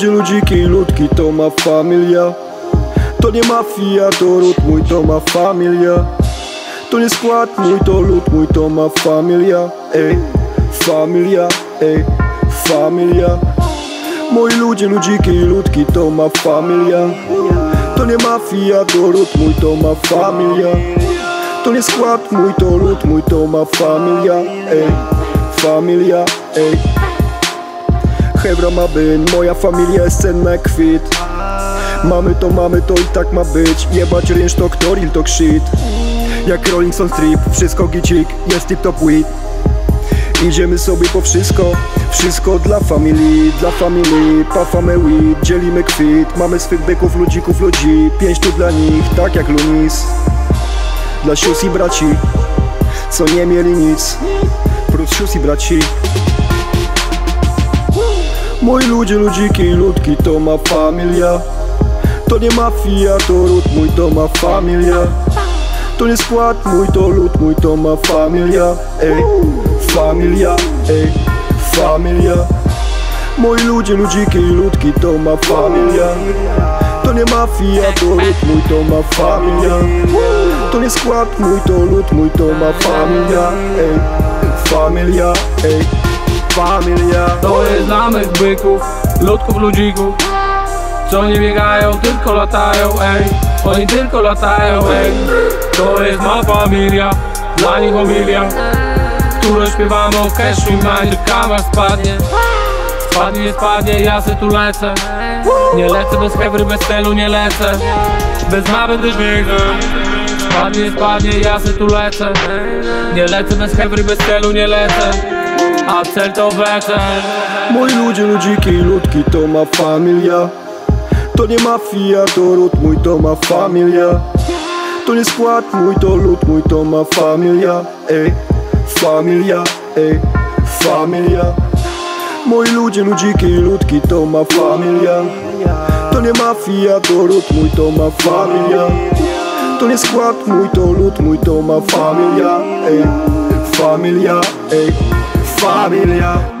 Moi ludzie, ludziki, ludki to ma familia To nie mafia, to ród mój, to ma familia To nie skład mój, to lud mój, to ma familia Ej, familia, ej, familia Moi ludzie, ludziki, to ma To nie mafia, to ród mój, to ma familia To nie skład mój, to lud mój, to ma familia, ej Hebra ma być, moja familia jest cenna jak kwit. Mamy to, mamy to i tak ma być. Jebać rynsz to real to shit. Jak Rolling Stone Strip, wszystko gicik, jest tip top weed. Idziemy sobie po wszystko, wszystko dla familii, dla familii, pa family, dzielimy kwit. Mamy swych byków, ludzików, ludzi, pięć tu dla nich, tak jak Lunis. Dla sióstr i braci, co nie mieli nic, prócz sióstr i braci Moi ludzie, ludziki, ludki to ma familia. To nie mafia, to ród mój, to ma familia. To nie skład mój, to lud mój, to ma familia. Ej, familia, ej, familia. Moi ludzie, ludziki, ludki to ma familia. To nie mafia, to lud mój, to ma familia. To nie skład mój, to lud mój, to ma familia. Ej, familia, ej, familia. To jest mych byków, ludków, ludzików. Co nie biegają, tylko latają, ej. Oni tylko latają, ej. To jest ma familia, dla nich familia Którą śpiewamy o cashu i kama spadnie. Spadnie, spadnie, ja se tu lecę. Nie lecę bez hebry, bez celu nie lecę. Bez ma będę śmiechem Spadnie, spadnie, ja se tu lecę. Nie lecę bez hebry, bez celu nie lecę. A cel to wlecę Moi ludzie, ludziki, ludki to ma familia. To nie mafia, to ród mój, to ma familia. To nie skład mój, to lud mój, to ma familia. Ej, familia, ej, familia. Moi ludzie, ludziki, ludki to ma familia. To nie mafia, to ród mój, to ma familia To nie skład mój, to lud mój, to ma familia Ej, familia, ej, familia